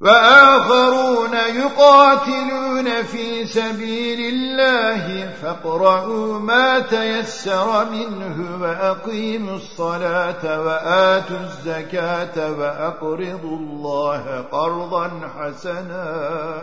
وآخرون يقاتلون في سبيل الله فاقرأوا ما تيسر منه وأقيموا الصلاة وآتوا الزكاة وأقرضوا الله قرضا حسناً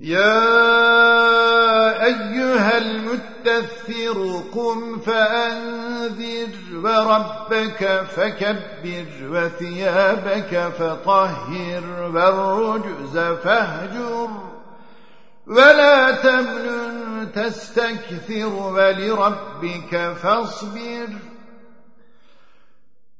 يا أيها المتثر قم فأنذر وربك فكبر وثيابك فطهر والرجز فاهجر ولا تمنن تستكثر ولربك فاصبر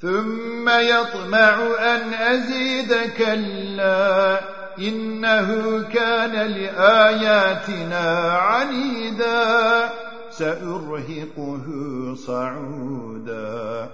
ثم يطمع أن أزيد كلا إنه كان لآياتنا عنيدا سأرهقه صعودا